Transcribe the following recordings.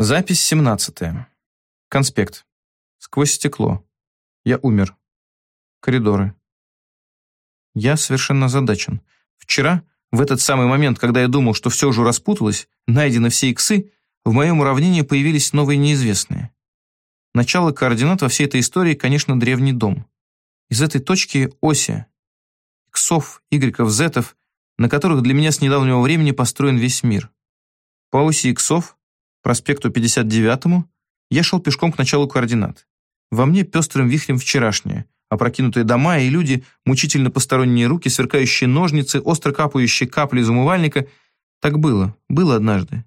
Запись 17. Конспект. Сквозь стекло. Я умер. Коридоры. Я совершенно озадачен. Вчера, в этот самый момент, когда я думал, что все уже распуталось, найдены все иксы, в моем уравнении появились новые неизвестные. Начало координат во всей этой истории, конечно, древний дом. Из этой точки оси, иксов, игреков, зетов, на которых для меня с недавнего времени построен весь мир. По оси иксов, проспекту 59-му, я шел пешком к началу координат. Во мне пестрым вихрем вчерашнее, опрокинутые дома и люди, мучительно посторонние руки, сверкающие ножницы, остро капающие капли из умывальника. Так было, было однажды.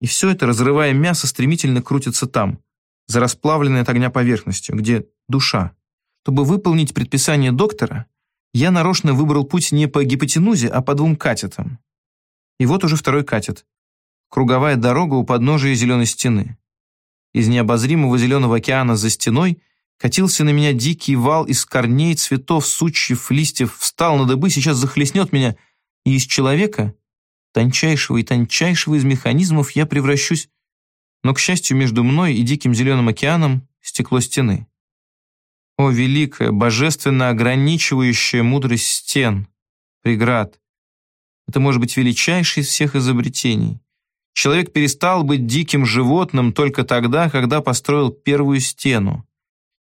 И все это, разрывая мясо, стремительно крутится там, за расплавленной от огня поверхностью, где душа. Чтобы выполнить предписание доктора, я нарочно выбрал путь не по гипотенузе, а по двум катетам. И вот уже второй катет. Круговая дорога у подножия зеленой стены. Из необозримого зеленого океана за стеной катился на меня дикий вал из корней, цветов, сучьев, листьев, встал на дыбы, сейчас захлестнет меня, и из человека, тончайшего и тончайшего из механизмов, я превращусь но, к счастью, между мной и диким зеленым океаном стекло стены. О, великая, божественно ограничивающая мудрость стен, преград! Это может быть величайшее из всех изобретений. Человек перестал быть диким животным только тогда, когда построил первую стену.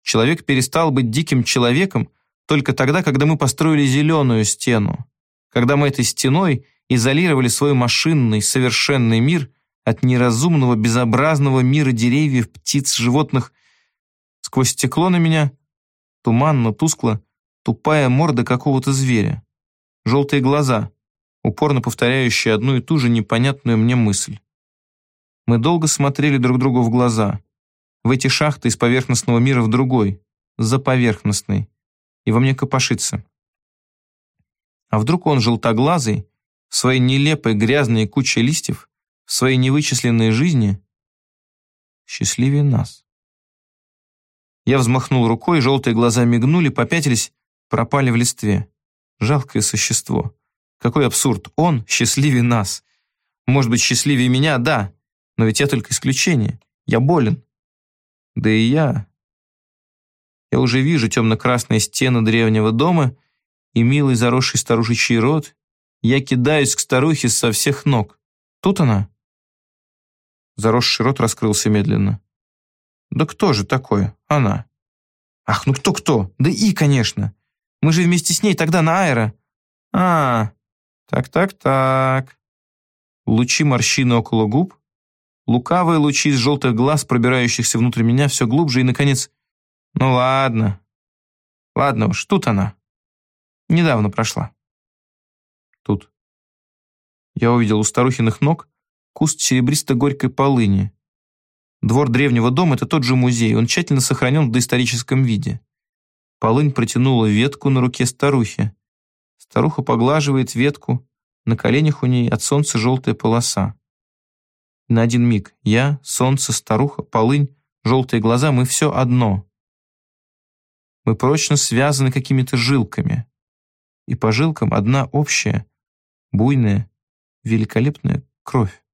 Человек перестал быть диким человеком только тогда, когда мы построили зеленую стену. Когда мы этой стеной изолировали свой машинный, совершенный мир – от неразумного, безобразного мира деревьев, птиц, животных. Сквозь стекло на меня, туманно, тускло, тупая морда какого-то зверя. Желтые глаза, упорно повторяющие одну и ту же непонятную мне мысль. Мы долго смотрели друг другу в глаза. В эти шахты из поверхностного мира в другой, за поверхностный. И во мне копошится. А вдруг он желтоглазый, в своей нелепой грязной куче листьев, в своей невычисленной жизни счастливее нас. Я взмахнул рукой, желтые глаза мигнули, попятились, пропали в листве. Жалкое существо. Какой абсурд. Он счастливее нас. Может быть, счастливее меня, да, но ведь я только исключение. Я болен. Да и я. Я уже вижу темно-красные стены древнего дома и милый заросший старушечий рот. Я кидаюсь к старухе со всех ног. Тут она. Заросший рот раскрылся медленно. «Да кто же такое? Она». «Ах, ну кто-кто? Да и, конечно. Мы же вместе с ней тогда на аэро». «А, так-так-так». Лучи морщины около губ, лукавые лучи из желтых глаз, пробирающихся внутрь меня все глубже, и, наконец, «Ну ладно, ладно уж, тут она. Недавно прошла». Тут. Я увидел у старухиных ног куст серебристо-горькой полыни. Двор древнего дома — это тот же музей, он тщательно сохранен в доисторическом виде. Полынь протянула ветку на руке старухи. Старуха поглаживает ветку, на коленях у ней от солнца желтая полоса. На один миг я, солнце, старуха, полынь, желтые глаза — мы все одно. Мы прочно связаны какими-то жилками. И по жилкам одна общая, буйная, великолепная кровь.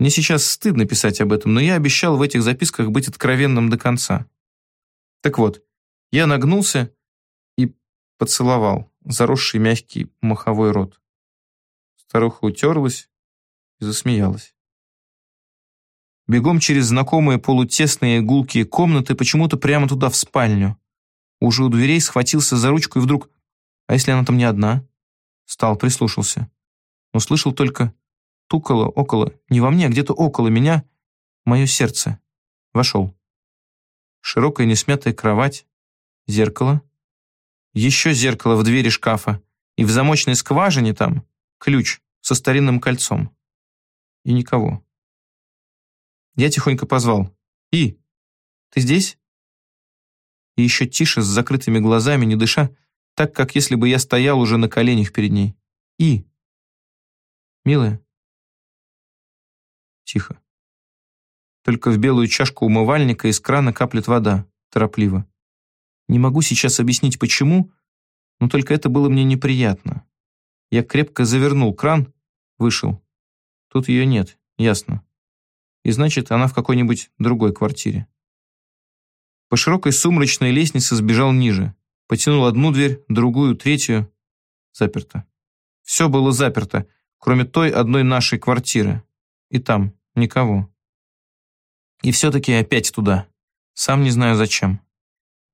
Мне сейчас стыдно писать об этом, но я обещал в этих записках быть откровенным до конца. Так вот, я нагнулся поцеловал заросший мягкий маховой рот. Старуха утерлась и засмеялась. Бегом через знакомые полутесные гулкие комнаты, почему-то прямо туда, в спальню. Уже у дверей схватился за ручку и вдруг... А если она там не одна? Стал, прислушался. Но слышал только Тукало около, не во мне, а где-то около меня, мое сердце. Вошел. Широкая несмятая кровать, зеркало. Еще зеркало в двери шкафа. И в замочной скважине там ключ со старинным кольцом. И никого. Я тихонько позвал. «И, ты здесь?» И еще тише, с закрытыми глазами, не дыша, так, как если бы я стоял уже на коленях перед ней. «И, милая, Тихо. Только в белую чашку умывальника из крана каплет вода, торопливо. Не могу сейчас объяснить, почему, но только это было мне неприятно. Я крепко завернул кран, вышел. Тут ее нет, ясно. и значит, она в какой-нибудь другой квартире. По широкой сумрачной лестнице сбежал ниже. Потянул одну дверь, другую, третью. Заперто. Все было заперто, кроме той одной нашей квартиры. И там никого. И все-таки опять туда. Сам не знаю зачем.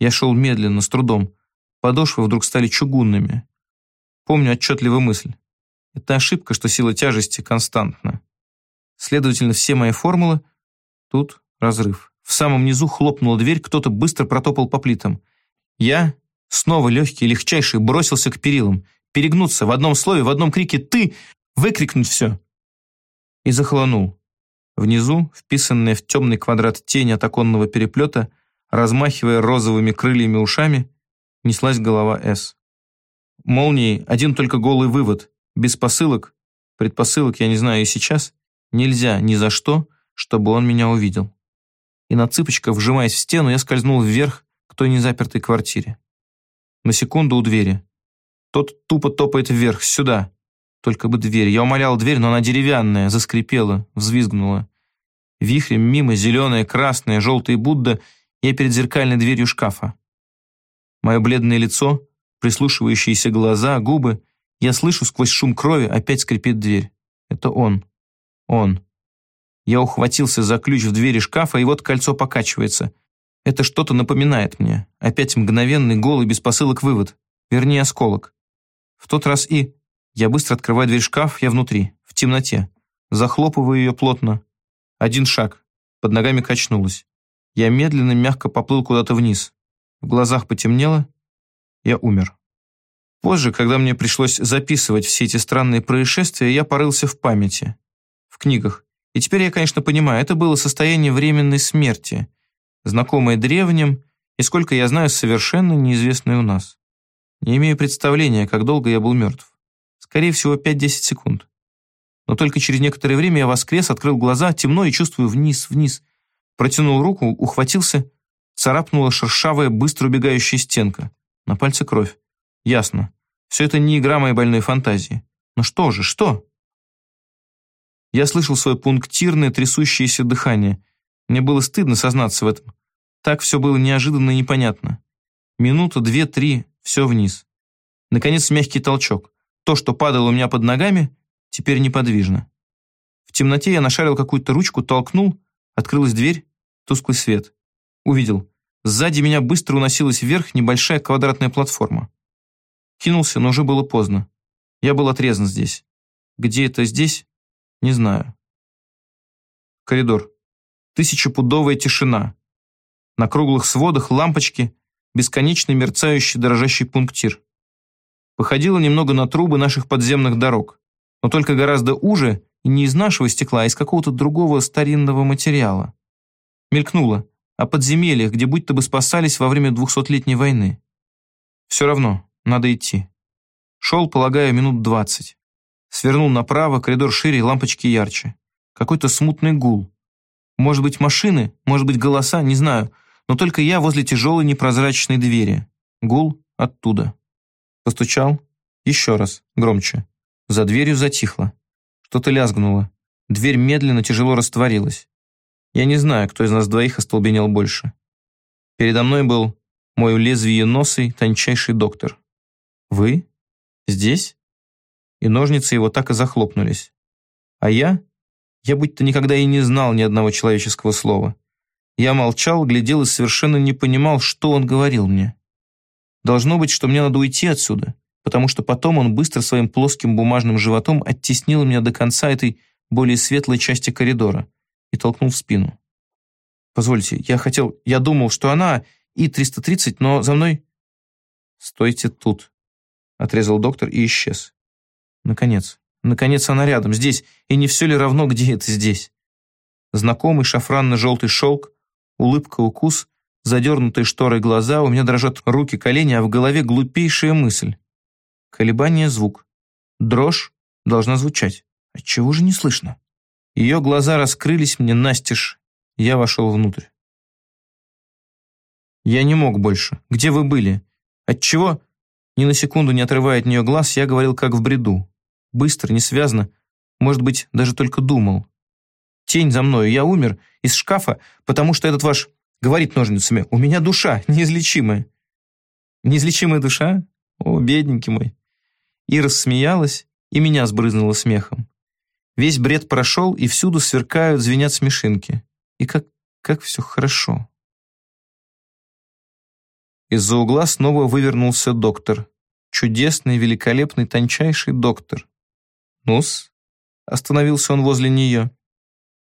Я шел медленно, с трудом. Подошвы вдруг стали чугунными. Помню отчетливо мысль. Это ошибка, что сила тяжести константна. Следовательно, все мои формулы... Тут разрыв. В самом низу хлопнула дверь, кто-то быстро протопал по плитам. Я, снова легкий, легчайший, бросился к перилам. Перегнуться в одном слове, в одном крике «ты!» Выкрикнуть все. И захолонул. Внизу, вписанная в темный квадрат тени от оконного переплета, размахивая розовыми крыльями ушами, неслась голова С. Молнией один только голый вывод. Без посылок, предпосылок я не знаю и сейчас, нельзя ни за что, чтобы он меня увидел. И на цыпочках, вжимаясь в стену, я скользнул вверх к той незапертой квартире. На секунду у двери. Тот тупо топает вверх, сюда. Только бы дверь. Я умолял дверь, но она деревянная, заскрипела, взвизгнула. Вихрем мимо зеленая, красная, желтая Будда, я перед зеркальной дверью шкафа. Мое бледное лицо, прислушивающиеся глаза, губы. Я слышу сквозь шум крови, опять скрипит дверь. Это он. Он. Я ухватился за ключ в двери шкафа, и вот кольцо покачивается. Это что-то напоминает мне. Опять мгновенный, голый, без посылок вывод. Вернее, осколок. В тот раз и... Я быстро открываю дверь шкаф, я внутри, в темноте. Захлопываю ее плотно. Один шаг. Под ногами качнулось. Я медленно, мягко поплыл куда-то вниз. В глазах потемнело. Я умер. Позже, когда мне пришлось записывать все эти странные происшествия, я порылся в памяти, в книгах. И теперь я, конечно, понимаю, это было состояние временной смерти, знакомое древним и, сколько я знаю, совершенно неизвестное у нас. Не имею представления, как долго я был мертв. Скорее всего, 5-10 секунд. Но только через некоторое время я воскрес, открыл глаза, темно и чувствую вниз, вниз. Протянул руку, ухватился, царапнула шершавая, быстро убегающая стенка. На пальце кровь. Ясно. Все это не игра моей больной фантазии. Но что же, что? Я слышал свое пунктирное, трясущееся дыхание. Мне было стыдно сознаться в этом. Так все было неожиданно и непонятно. Минута, две, три, все вниз. Наконец мягкий толчок. То, что падало у меня под ногами, теперь неподвижно. В темноте я нашарил какую-то ручку, толкнул, открылась дверь, тусклый свет. Увидел. Сзади меня быстро уносилась вверх небольшая квадратная платформа. Кинулся, но уже было поздно. Я был отрезан здесь. Где это здесь? Не знаю. Коридор. Тысячепудовая тишина. На круглых сводах лампочки, бесконечный мерцающий дрожащий пунктир. Походило немного на трубы наших подземных дорог, но только гораздо уже не из нашего стекла, а из какого-то другого старинного материала. Мелькнуло о подземельях, где будто бы спасались во время двухсотлетней войны. Все равно, надо идти. Шел, полагаю, минут двадцать. Свернул направо, коридор шире, лампочки ярче. Какой-то смутный гул. Может быть, машины, может быть, голоса, не знаю, но только я возле тяжелой непрозрачной двери. Гул оттуда. Постучал. Еще раз, громче. За дверью затихло. Что-то лязгнуло. Дверь медленно, тяжело растворилась. Я не знаю, кто из нас двоих остолбенел больше. Передо мной был мой лезвие-носый, тончайший доктор. «Вы? Здесь?» И ножницы его так и захлопнулись. А я? Я будто никогда и не знал ни одного человеческого слова. Я молчал, глядел и совершенно не понимал, что он говорил мне. Должно быть, что мне надо уйти отсюда, потому что потом он быстро своим плоским бумажным животом оттеснил меня до конца этой более светлой части коридора и толкнул в спину. «Позвольте, я хотел... Я думал, что она И-330, но за мной...» «Стойте тут», — отрезал доктор и исчез. Наконец. Наконец она рядом, здесь, и не все ли равно, где это здесь? Знакомый шафранно-желтый шелк, улыбка, укус, задернутые шторой глаза, у меня дрожат руки, колени, а в голове глупейшая мысль. Колебание звук. Дрожь должна звучать. Отчего же не слышно? Ее глаза раскрылись мне настежь. Я вошел внутрь. Я не мог больше. Где вы были? Отчего? Ни на секунду не отрывая от нее глаз, я говорил как в бреду. Быстро, несвязно. Может быть, даже только думал. тень за мной, я умер из шкафа, потому что этот ваш говорит ножницами, у меня душа неизлечимая. Неизлечимая душа? О, бедненький мой. И рассмеялась, и меня сбрызнула смехом. Весь бред прошел, и всюду сверкают, звенят смешинки. И как, как все хорошо. Из-за угла снова вывернулся доктор. Чудесный, великолепный, тончайший доктор. «Ну-с?» — остановился он возле нее.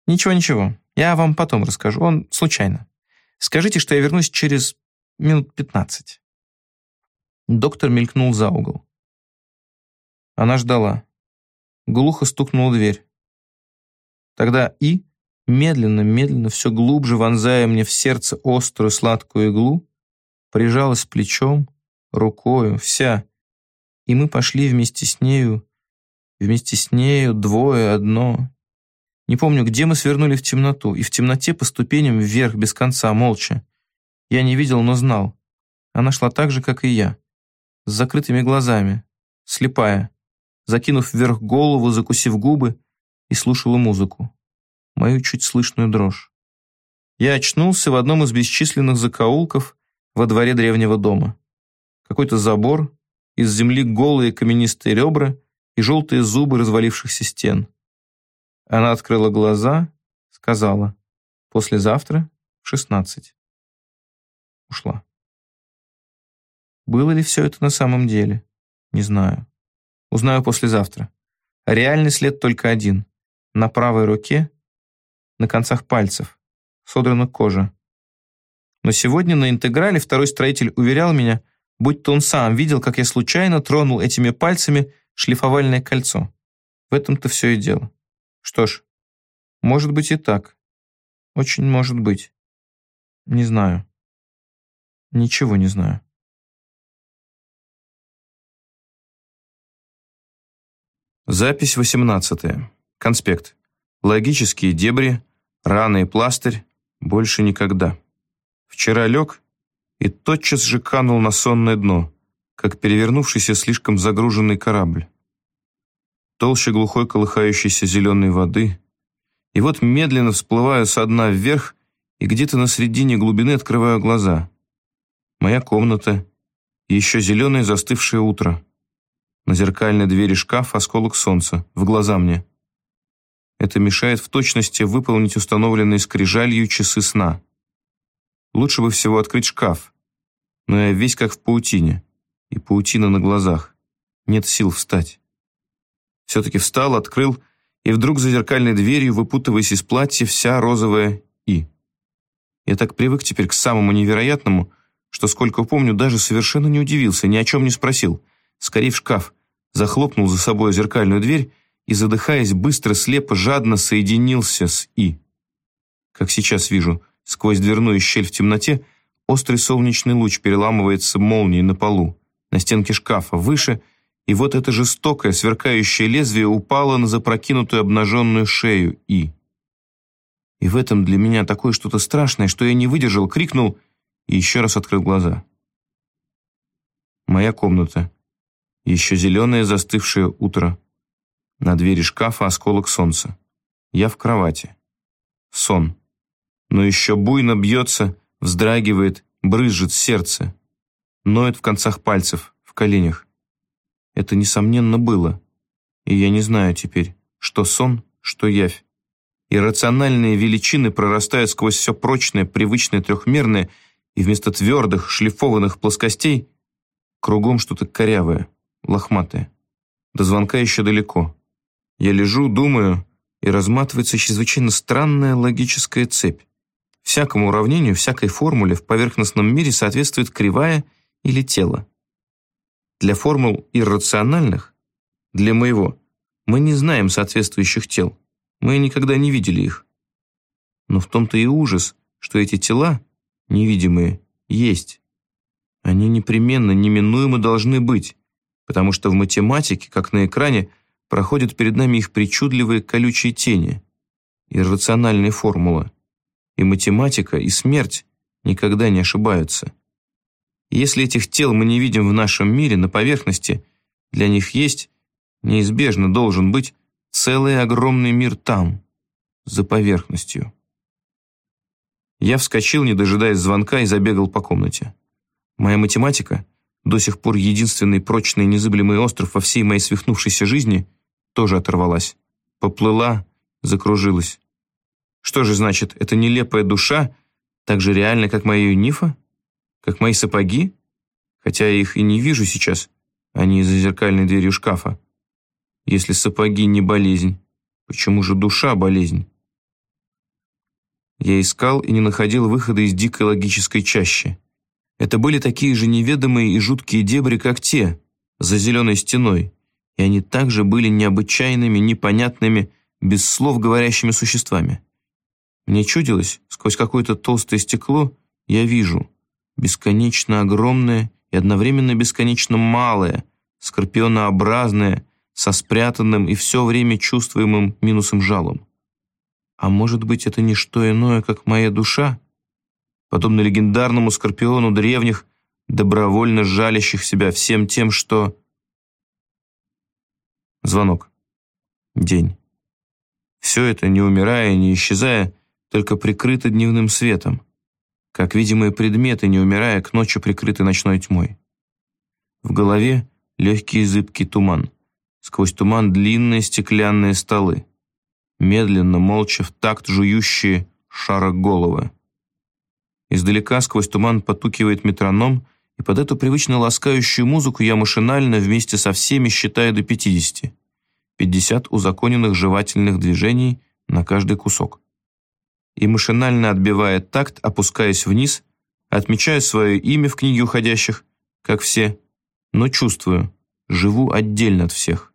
«Ничего-ничего, я вам потом расскажу, он случайно. Скажите, что я вернусь через минут пятнадцать». Доктор мелькнул за угол. Она ждала. Глухо стукнула дверь. Тогда И, медленно-медленно, все глубже вонзая мне в сердце острую сладкую иглу, прижалась плечом, рукою, вся, и мы пошли вместе с нею, вместе с нею двое, одно. Не помню, где мы свернули в темноту, и в темноте по ступеням вверх без конца, молча. Я не видел, но знал. Она шла так же, как и я, с закрытыми глазами, слепая, закинув вверх голову, закусив губы, и слушала музыку, мою чуть слышную дрожь. Я очнулся в одном из бесчисленных закоулков во дворе древнего дома. Какой-то забор, из земли голые каменистые ребра и желтые зубы развалившихся стен. Она открыла глаза, сказала «Послезавтра в шестнадцать». Ушла. Было ли все это на самом деле? Не знаю. Узнаю послезавтра. Реальный след только один. На правой руке, на концах пальцев, содрана кожа. Но сегодня на интеграле второй строитель уверял меня, будто он сам видел, как я случайно тронул этими пальцами шлифовальное кольцо. В этом-то все и дело. Что ж, может быть и так. Очень может быть. Не знаю. Ничего не знаю. Запись 18. Конспект. Логические дебри, раны и пластырь. Больше никогда. Вчера лег и тотчас же канул на сонное дно, как перевернувшийся слишком загруженный корабль. Толще глухой колыхающейся зеленой воды. И вот медленно всплываю со дна вверх и где-то на середине глубины открываю глаза. Моя комната и еще зеленое застывшее утро. На зеркальной двери шкаф осколок солнца, в глаза мне. Это мешает в точности выполнить установленные скрижалью часы сна. Лучше бы всего открыть шкаф. Но я весь как в паутине. И паутина на глазах. Нет сил встать. Все-таки встал, открыл, и вдруг за зеркальной дверью, выпутываясь из платья, вся розовая «и». Я так привык теперь к самому невероятному, что, сколько помню, даже совершенно не удивился, ни о чем не спросил. Скорее в шкаф, захлопнул за собой зеркальную дверь и, задыхаясь, быстро, слепо, жадно соединился с «и». Как сейчас вижу, Сквозь дверную щель в темноте острый солнечный луч переламывается молнией на полу, на стенке шкафа, выше, и вот это жестокое, сверкающее лезвие упало на запрокинутую обнаженную шею И. И в этом для меня такое что-то страшное, что я не выдержал, крикнул и еще раз открыл глаза. Моя комната. Еще зеленое застывшее утро. На двери шкафа осколок солнца. Я в кровати. Сон но еще буйно бьется, вздрагивает, брызжет сердце, ноет в концах пальцев, в коленях. Это, несомненно, было. И я не знаю теперь, что сон, что явь. Иррациональные величины прорастают сквозь все прочное, привычное, трехмерное, и вместо твердых, шлифованных плоскостей кругом что-то корявое, лохматое. До звонка еще далеко. Я лежу, думаю, и разматывается чрезвычайно странная логическая цепь. Всякому уравнению, всякой формуле в поверхностном мире соответствует кривая или тело. Для формул иррациональных, для моего, мы не знаем соответствующих тел. Мы никогда не видели их. Но в том-то и ужас, что эти тела, невидимые, есть. Они непременно, неминуемо должны быть, потому что в математике, как на экране, проходят перед нами их причудливые колючие тени, иррациональные формулы и математика, и смерть никогда не ошибаются. если этих тел мы не видим в нашем мире на поверхности, для них есть, неизбежно должен быть, целый огромный мир там, за поверхностью. Я вскочил, не дожидаясь звонка, и забегал по комнате. Моя математика, до сих пор единственный прочный незыблемый остров во всей моей свихнувшейся жизни, тоже оторвалась. Поплыла, закружилась. Что же значит, эта нелепая душа так же реальна, как моя юнифа? Как мои сапоги? Хотя я их и не вижу сейчас, они за зеркальной дверью шкафа. Если сапоги не болезнь, почему же душа болезнь? Я искал и не находил выхода из дикой логической чащи. Это были такие же неведомые и жуткие дебри, как те, за зеленой стеной, и они также были необычайными, непонятными, без слов говорящими существами. Мне чудилось, сквозь какое-то толстое стекло я вижу бесконечно огромное и одновременно бесконечно малое, скорпионообразное, со спрятанным и все время чувствуемым минусом жалом. А может быть, это не что иное, как моя душа? Подобно легендарному скорпиону древних, добровольно жалящих себя всем тем, что... Звонок. День. Все это, не умирая, не исчезая, только прикрыто дневным светом, как видимые предметы, не умирая, к ночи прикрыты ночной тьмой. В голове легкий зыбкий туман. Сквозь туман длинные стеклянные столы медленно, молча, в такт жующие шароголовы. Издалека сквозь туман потукивает метроном, и под эту привычно ласкающую музыку я машинально вместе со всеми считаю до 50. 50 узаконенных жевательных движений на каждый кусок. И машинально отбивая такт, опускаясь вниз, отмечаю свое имя в книге уходящих, как все, но чувствую, живу отдельно от всех.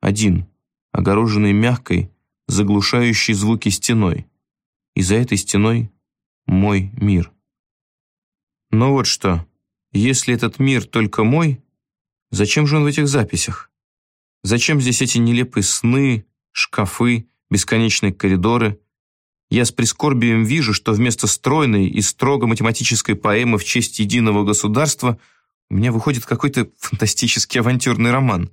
Один, огороженный мягкой, заглушающей звуки стеной. И за этой стеной мой мир. Но вот что, если этот мир только мой, зачем же он в этих записях? Зачем здесь эти нелепые сны, шкафы, бесконечные коридоры? Я с прискорбием вижу, что вместо стройной и строго математической поэмы в честь единого государства у меня выходит какой-то фантастический авантюрный роман.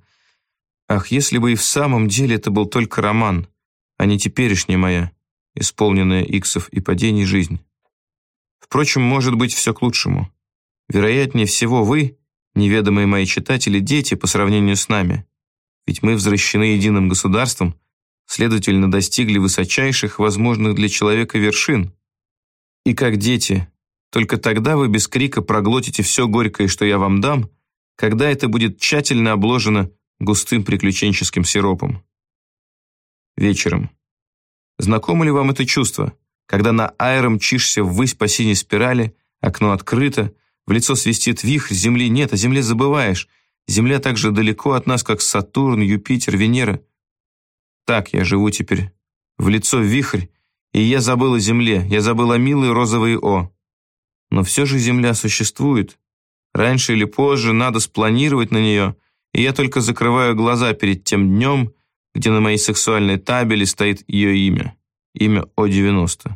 Ах, если бы и в самом деле это был только роман а не теперешняя моя, исполненная иксов и падений жизнь. Впрочем, может быть, все к лучшему. Вероятнее всего, вы, неведомые мои читатели, дети по сравнению с нами. Ведь мы возвращены единым государством, следовательно, достигли высочайших, возможных для человека вершин. И как дети, только тогда вы без крика проглотите все горькое, что я вам дам, когда это будет тщательно обложено густым приключенческим сиропом вечером. Знакомо ли вам это чувство, когда на аэро мчишься ввысь по синей спирали, окно открыто, в лицо свистит вихрь, земли нет, о земле забываешь. Земля так же далеко от нас, как Сатурн, Юпитер, Венера. Так я живу теперь. В лицо вихрь, и я забыл о земле, я забыл о милой розовой О. Но все же земля существует. Раньше или позже надо спланировать на нее, и я только закрываю глаза перед тем днем, где на моей сексуальной табели стоит ее имя. Имя О-90.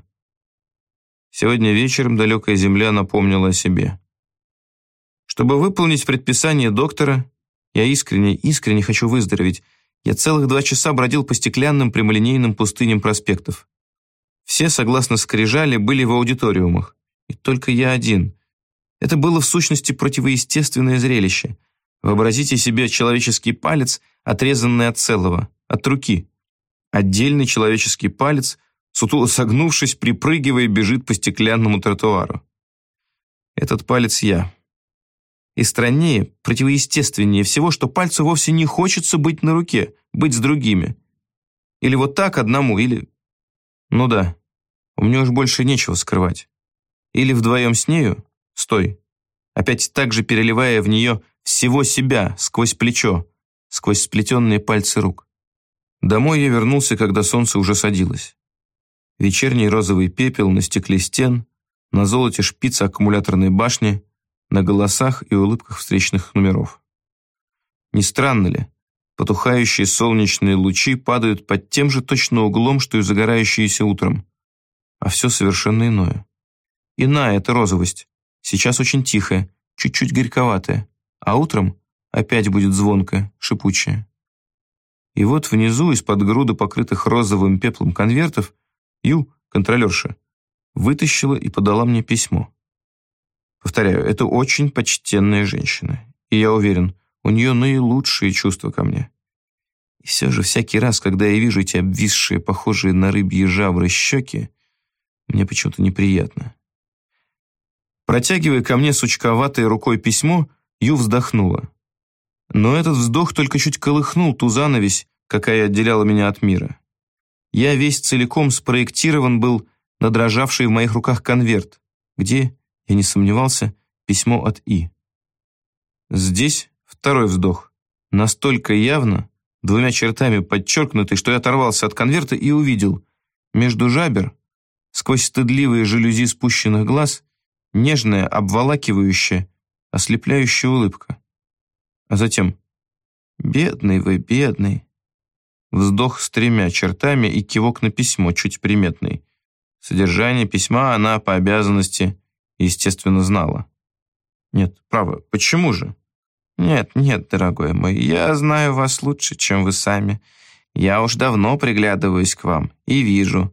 Сегодня вечером далекая земля напомнила о себе. Чтобы выполнить предписание доктора, я искренне, искренне хочу выздороветь. Я целых два часа бродил по стеклянным прямолинейным пустыням проспектов. Все, согласно скрижали, были в аудиториумах. И только я один. Это было в сущности противоестественное зрелище. Вообразите себе человеческий палец, отрезанный от целого от руки. Отдельный человеческий палец, сутуло согнувшись, припрыгивая, бежит по стеклянному тротуару. Этот палец я. И страннее, противоестественнее всего, что пальцу вовсе не хочется быть на руке, быть с другими. Или вот так одному, или... Ну да, у меня уж больше нечего скрывать. Или вдвоем с нею, стой, опять так же переливая в нее всего себя сквозь плечо, сквозь сплетенные пальцы рук. Домой я вернулся, когда солнце уже садилось. Вечерний розовый пепел на стекле стен, на золоте шпица аккумуляторной башни, на голосах и улыбках встречных номеров. Не странно ли, потухающие солнечные лучи падают под тем же точно углом, что и загорающиеся утром. А все совершенно иное. Иная эта розовость, сейчас очень тихая, чуть-чуть горьковатая, а утром опять будет звонкая, шипучая. И вот внизу, из-под груды покрытых розовым пеплом конвертов, Ю, контролерша, вытащила и подала мне письмо. Повторяю, это очень почтенная женщина, и я уверен, у нее наилучшие чувства ко мне. И все же всякий раз, когда я вижу эти обвисшие, похожие на рыбьи жабры щеки, мне почему-то неприятно. Протягивая ко мне сучковатой рукой письмо, Ю вздохнула. Но этот вздох только чуть колыхнул ту занавесь, какая отделяла меня от мира. Я весь целиком спроектирован был на дрожавший в моих руках конверт, где, я не сомневался, письмо от И. Здесь второй вздох, настолько явно, двумя чертами подчеркнутый, что я оторвался от конверта и увидел между жабер, сквозь стыдливые жалюзи спущенных глаз, нежная, обволакивающая, ослепляющая улыбка. А затем «Бедный вы, бедный». Вздох с тремя чертами и кивок на письмо, чуть приметный. Содержание письма она по обязанности, естественно, знала. Нет, право, почему же? Нет, нет, дорогой мой, я знаю вас лучше, чем вы сами. Я уж давно приглядываюсь к вам и вижу,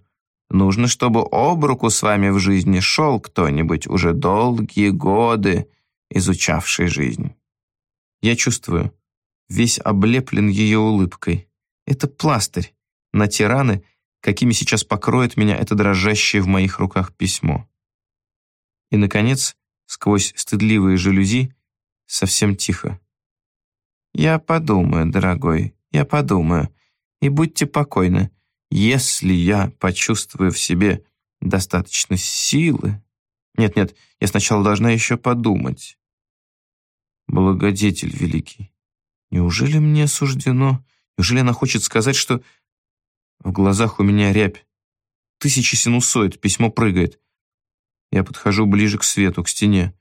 Нужно, чтобы об руку с вами в жизни шел кто-нибудь уже долгие годы, изучавший жизнь. Я чувствую, весь облеплен ее улыбкой. Это пластырь на те раны, какими сейчас покроет меня это дрожащее в моих руках письмо. И, наконец, сквозь стыдливые жалюзи, совсем тихо. «Я подумаю, дорогой, я подумаю. И будьте покойны, если я почувствую в себе достаточно силы... Нет-нет, я сначала должна еще подумать. Благодетель великий, неужели мне суждено... Неужели она хочет сказать, что... В глазах у меня рябь. Тысячи синусоид, письмо прыгает. Я подхожу ближе к свету, к стене.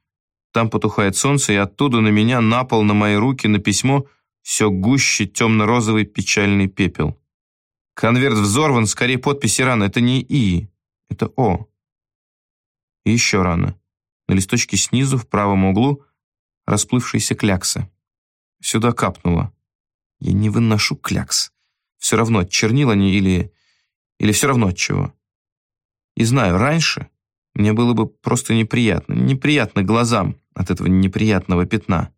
Там потухает солнце, и оттуда на меня, на пол, на мои руки, на письмо все гуще темно-розовый печальный пепел. Конверт взорван, скорее подписи рано. Это не И, это О. И еще рано. На листочке снизу, в правом углу, расплывшаяся клякса. Сюда капнуло. Я не выношу клякс. Все равно, чернила они или... Или все равно от чего. И знаю, раньше мне было бы просто неприятно. Неприятно глазам от этого неприятного пятна.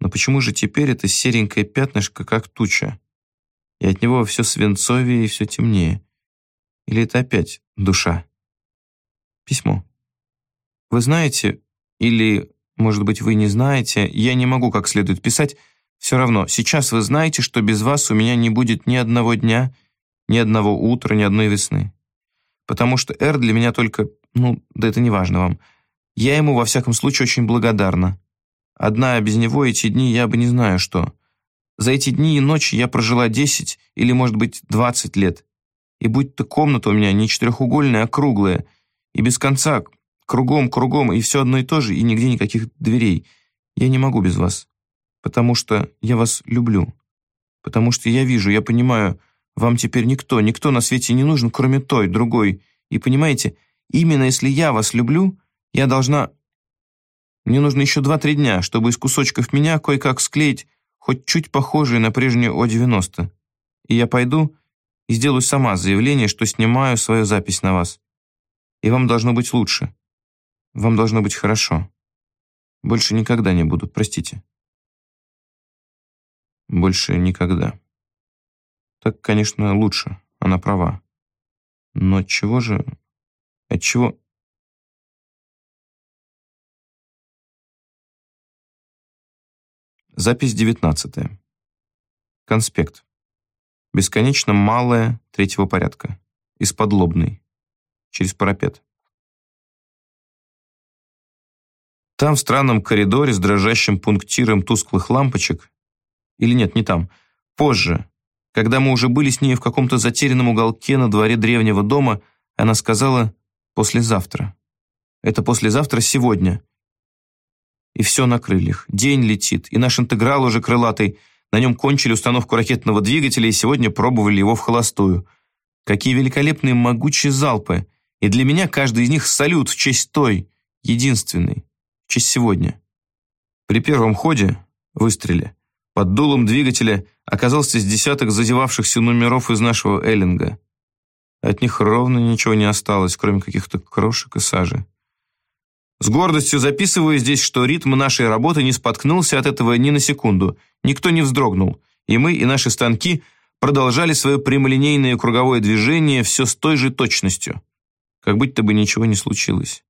Но почему же теперь это серенькое пятнышко, как туча? и от него все свинцовее и все темнее. Или это опять душа? Письмо. Вы знаете, или, может быть, вы не знаете, я не могу как следует писать, все равно, сейчас вы знаете, что без вас у меня не будет ни одного дня, ни одного утра, ни одной весны. Потому что Эр для меня только, ну, да это не важно вам. Я ему, во всяком случае, очень благодарна. Одна без него эти дни я бы не знаю что. За эти дни и ночи я прожила 10 или, может быть, 20 лет. И будь-то комната у меня не четырехугольная, а круглая, и без конца, кругом, кругом, и все одно и то же, и нигде никаких дверей. Я не могу без вас, потому что я вас люблю. Потому что я вижу, я понимаю, вам теперь никто, никто на свете не нужен, кроме той, другой. И понимаете, именно если я вас люблю, я должна... Мне нужно еще два-три дня, чтобы из кусочков меня кое-как склеить хоть чуть похожие на прежнюю О-90. И я пойду и сделаю сама заявление, что снимаю свою запись на вас. И вам должно быть лучше. Вам должно быть хорошо. Больше никогда не буду, простите. Больше никогда. Так, конечно, лучше, она права. Но чего же... Отчего... Запись 19. Конспект. Бесконечно малая, третьего порядка. Из-под лобной. Через парапет. Там, в странном коридоре с дрожащим пунктиром тусклых лампочек, или нет, не там, позже, когда мы уже были с ней в каком-то затерянном уголке на дворе древнего дома, она сказала «послезавтра». Это послезавтра сегодня, и все на крыльях. День летит, и наш интеграл уже крылатый. На нем кончили установку ракетного двигателя и сегодня пробовали его в холостую. Какие великолепные могучие залпы. И для меня каждый из них салют в честь той, единственной, в честь сегодня. При первом ходе, выстреле, под дулом двигателя оказался с десяток зазевавшихся номеров из нашего Эллинга. От них ровно ничего не осталось, кроме каких-то крошек и сажи. С гордостью записываю здесь, что ритм нашей работы не споткнулся от этого ни на секунду. Никто не вздрогнул, и мы, и наши станки продолжали свое прямолинейное круговое движение все с той же точностью, как будто бы ничего не случилось.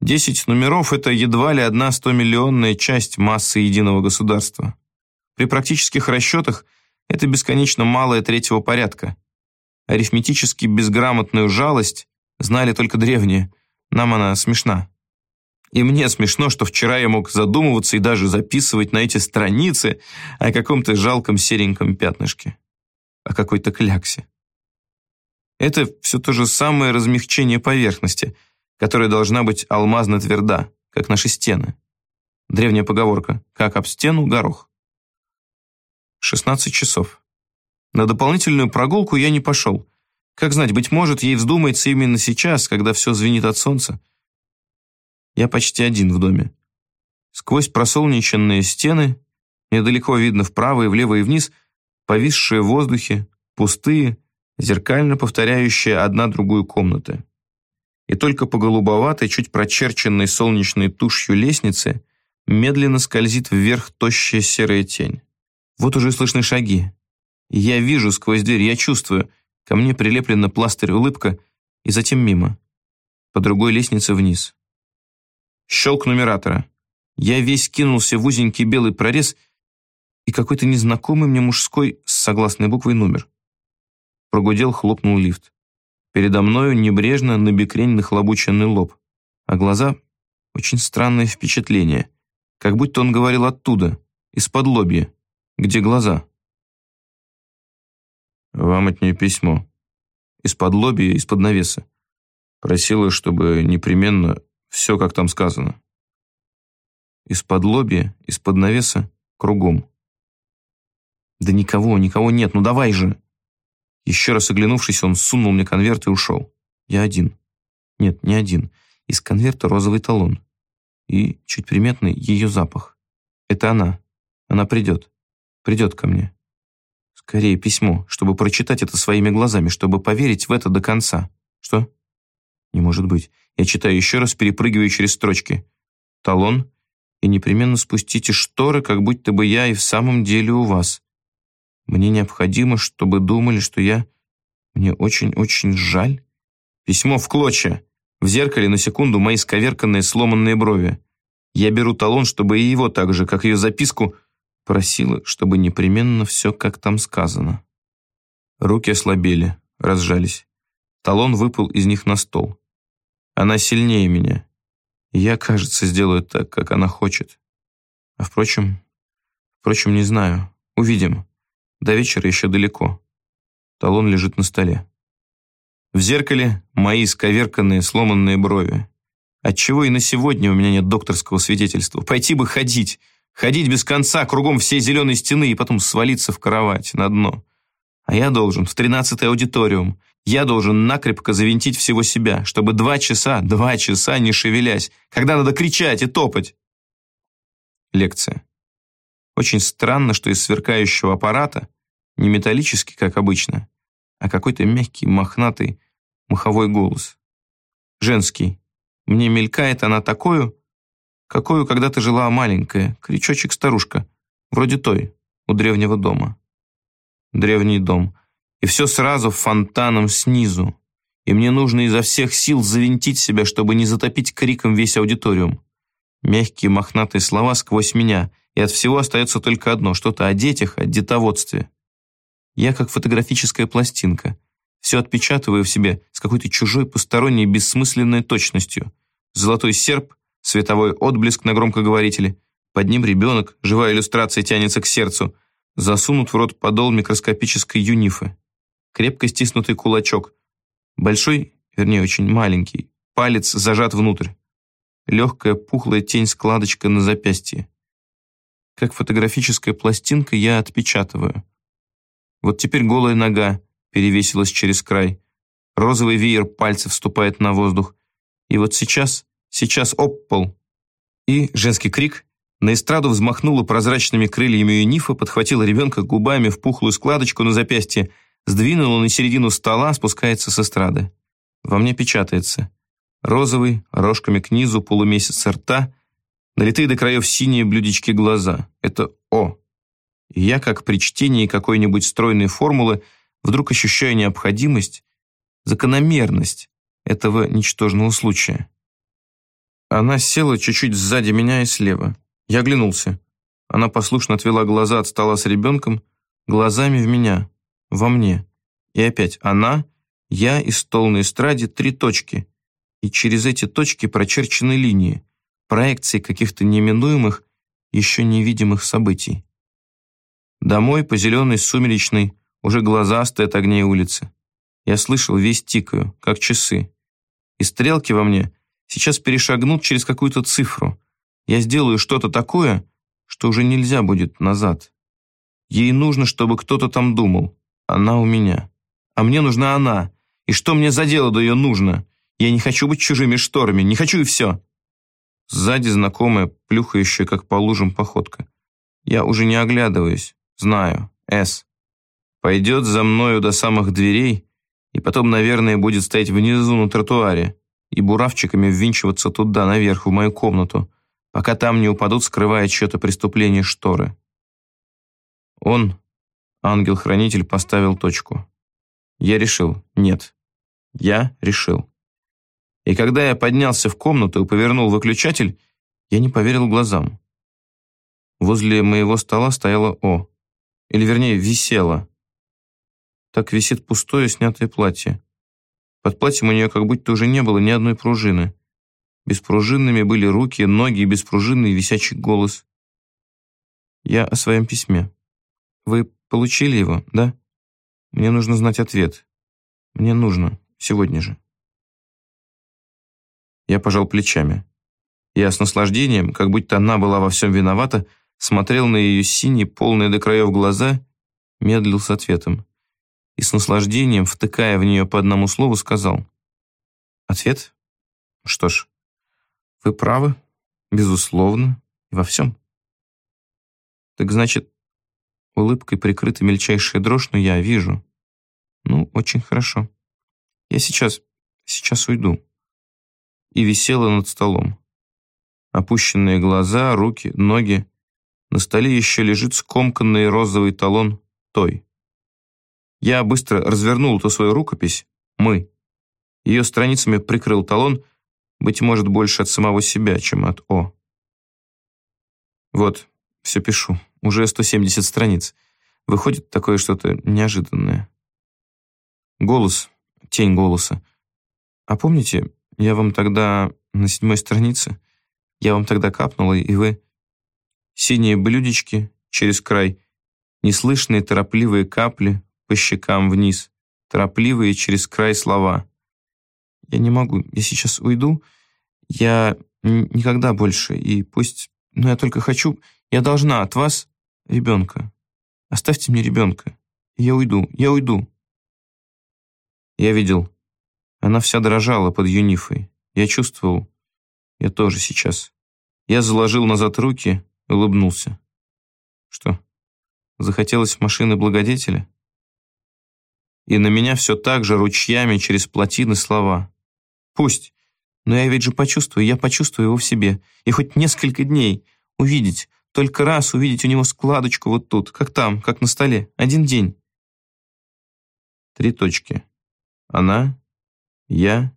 Десять номеров – это едва ли одна стомиллионная часть массы единого государства. При практических расчетах это бесконечно малая третьего порядка. Арифметически безграмотную жалость знали только древние, нам она смешна. И мне смешно, что вчера я мог задумываться и даже записывать на эти страницы о каком-то жалком сереньком пятнышке, о какой-то кляксе. Это все то же самое размягчение поверхности, которая должна быть алмазно тверда, как наши стены. Древняя поговорка «как об стену горох». 16 часов. На дополнительную прогулку я не пошел. Как знать, быть может, ей вздумается именно сейчас, когда все звенит от солнца. Я почти один в доме. Сквозь просолнеченные стены недалеко видно вправо и влево и вниз повисшие в воздухе, пустые, зеркально повторяющие одна другую комнаты. И только по голубоватой, чуть прочерченной солнечной тушью лестнице медленно скользит вверх тощая серая тень. Вот уже слышны шаги. я вижу сквозь дверь, я чувствую, ко мне прилеплена пластырь улыбка, и затем мимо. По другой лестнице вниз. Щелк нумератора. Я весь кинулся в узенький белый прорез и какой-то незнакомый мне мужской с согласной буквой номер. Прогудел, хлопнул лифт. Передо мною небрежно набекрень нахлобученный лоб, а глаза — очень странное впечатление, как будто он говорил оттуда, из-под лобья, где глаза. «Вам от нее письмо. Из-под лобья, из-под навеса. Просила, чтобы непременно все, как там сказано. Из-под лобья, из-под навеса, кругом. Да никого, никого нет, ну давай же. Еще раз оглянувшись, он сунул мне конверт и ушел. Я один. Нет, не один. Из конверта розовый талон. И, чуть приметный, ее запах. Это она. Она придет. Придет ко мне. Скорее письмо, чтобы прочитать это своими глазами, чтобы поверить в это до конца. Что? Не может быть. Я читаю еще раз, перепрыгиваю через строчки. Талон. И непременно спустите шторы, как будто бы я и в самом деле у вас. Мне необходимо, чтобы думали, что я... Мне очень-очень жаль. Письмо в клочья. В зеркале на секунду мои сковерканные сломанные брови. Я беру талон, чтобы и его так же, как ее записку, просила, чтобы непременно все, как там сказано. Руки ослабели, разжались. Талон выпал из них на стол. Она сильнее меня. я, кажется, сделаю так, как она хочет. А впрочем, впрочем, не знаю. Увидим. До вечера еще далеко. Талон лежит на столе. В зеркале мои сковерканные, сломанные брови. Отчего и на сегодня у меня нет докторского свидетельства. Пойти бы ходить. Ходить без конца, кругом всей зеленой стены и потом свалиться в кровать на дно. А я должен в тринадцатый аудиториум. Я должен накрепко завинтить всего себя, чтобы два часа, два часа не шевелясь, когда надо кричать и топать. Лекция. Очень странно, что из сверкающего аппарата, не металлический, как обычно, а какой-то мягкий, мохнатый, маховой голос. Женский. Мне мелькает она такую, какую когда-то жила маленькая, кричочек-старушка, вроде той, у древнего дома. Древний дом. И все сразу фонтаном снизу. И мне нужно изо всех сил завинтить себя, чтобы не затопить криком весь аудиториум. Мягкие мохнатые слова сквозь меня, и от всего остается только одно, что-то о детях, о детоводстве. Я как фотографическая пластинка. Все отпечатываю в себе с какой-то чужой посторонней бессмысленной точностью. Золотой серп, световой отблеск на громкоговорителе. Под ним ребенок, живая иллюстрация тянется к сердцу. Засунут в рот подол микроскопической юнифы. Крепко стиснутый кулачок. Большой, вернее, очень маленький. Палец зажат внутрь. Легкая пухлая тень-складочка на запястье. Как фотографическая пластинка я отпечатываю. Вот теперь голая нога перевесилась через край. Розовый веер пальцев вступает на воздух. И вот сейчас, сейчас об пол. И женский крик. На эстраду взмахнула прозрачными крыльями юнифа, подхватила ребенка губами в пухлую складочку на запястье, сдвинула на середину стола, спускается с эстрады. Во мне печатается. Розовый, рожками к низу, полумесяц рта, налитые до краев синие блюдечки глаза. Это О. И я, как при чтении какой-нибудь стройной формулы, вдруг ощущаю необходимость, закономерность этого ничтожного случая. Она села чуть-чуть сзади меня и слева. Я оглянулся. Она послушно отвела глаза от стола с ребенком, глазами в меня, во мне. И опять она, я и стол на эстраде, три точки. И через эти точки прочерчены линии, проекции каких-то неминуемых, еще невидимых событий. Домой по зеленой сумеречной, уже глазастой от огней улицы. Я слышал, весь тикаю, как часы. И стрелки во мне сейчас перешагнут через какую-то цифру. Я сделаю что-то такое, что уже нельзя будет назад. Ей нужно, чтобы кто-то там думал. Она у меня. А мне нужна она. И что мне за дело до ее нужно? Я не хочу быть чужими шторами. Не хочу и все. Сзади знакомая, плюхающая, как по лужам, походка. Я уже не оглядываюсь. Знаю. С. Пойдет за мною до самых дверей и потом, наверное, будет стоять внизу на тротуаре и буравчиками ввинчиваться туда, наверх, в мою комнату, пока там не упадут, скрывая чье-то преступление шторы. Он, ангел-хранитель, поставил точку. Я решил, нет. Я решил. И когда я поднялся в комнату и повернул выключатель, я не поверил глазам. Возле моего стола стояла О. Или, вернее, висела. Так висит пустое снятое платье. Под платьем у нее как будто уже не было ни одной пружины. Беспружинными были руки, ноги и беспружинный висячий голос. «Я о своем письме. Вы получили его, да? Мне нужно знать ответ. Мне нужно. Сегодня же». Я пожал плечами. Я с наслаждением, как будто она была во всем виновата, смотрел на ее синие, полные до краев глаза, медлил с ответом. И с наслаждением, втыкая в нее по одному слову, сказал. «Ответ? Что ж, вы правы, безусловно, и во всем. Так значит, улыбкой прикрыта мельчайшая дрожь, но я вижу. Ну, очень хорошо. Я сейчас, сейчас уйду. И висела над столом. Опущенные глаза, руки, ноги. На столе еще лежит скомканный розовый талон той. Я быстро развернул эту свою рукопись, мы. Ее страницами прикрыл талон, быть может, больше от самого себя, чем от О. Вот, все пишу. Уже 170 страниц. Выходит такое что-то неожиданное. Голос, тень голоса. А помните, я вам тогда на седьмой странице, я вам тогда капнула, и вы... Синие блюдечки через край, неслышные торопливые капли по щекам вниз, торопливые через край слова. Я не могу, я сейчас уйду. Я никогда больше, и пусть... Но я только хочу... Я должна от вас ребенка. Оставьте мне ребенка. Я уйду, я уйду. Я видел. Она вся дрожала под юнифой. Я чувствовал. Я тоже сейчас. Я заложил назад руки, улыбнулся. Что, захотелось машины благодетеля? И на меня все так же ручьями через плотины слова. Пусть. Но я ведь же почувствую, я почувствую его в себе. И хоть несколько дней увидеть, только раз увидеть у него складочку вот тут, как там, как на столе. Один день. Три точки. Она, я,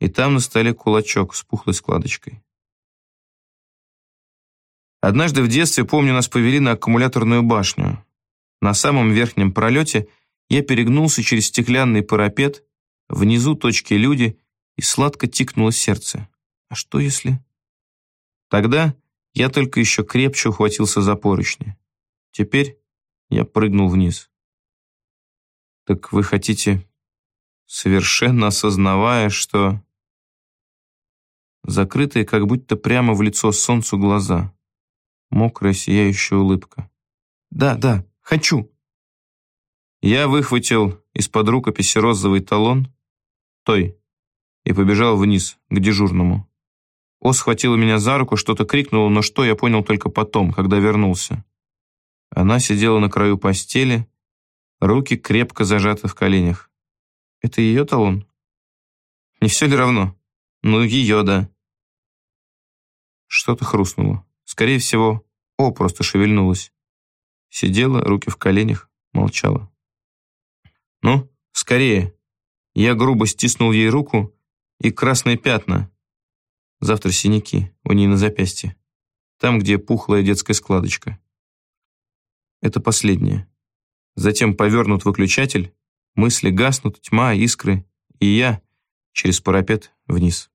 и там на столе кулачок с пухлой складочкой. Однажды в детстве, помню, нас повели на аккумуляторную башню. На самом верхнем пролете я перегнулся через стеклянный парапет, внизу точки люди, и сладко тикнуло сердце. А что если... Тогда я только еще крепче ухватился за поручни. Теперь я прыгнул вниз. Так вы хотите, совершенно осознавая, что... Закрытые, как будто прямо в лицо солнцу глаза. Мокрая сияющая улыбка. «Да, да, хочу!» Я выхватил из-под рукописи розовый талон, той, и побежал вниз, к дежурному. О схватила меня за руку, что-то крикнула, но что, я понял только потом, когда вернулся. Она сидела на краю постели, Руки крепко зажаты в коленях. Это ее талон? Не все ли равно? Ну, ее, да. Что-то хрустнуло. Скорее всего, О просто шевельнулась. Сидела, руки в коленях, молчала. «Ну, скорее!» Я грубо стиснул ей руку, и красные пятна. Завтра синяки у нее на запястье. Там, где пухлая детская складочка. Это последнее. Затем повернут выключатель, мысли гаснут, тьма, искры, и я через парапет вниз.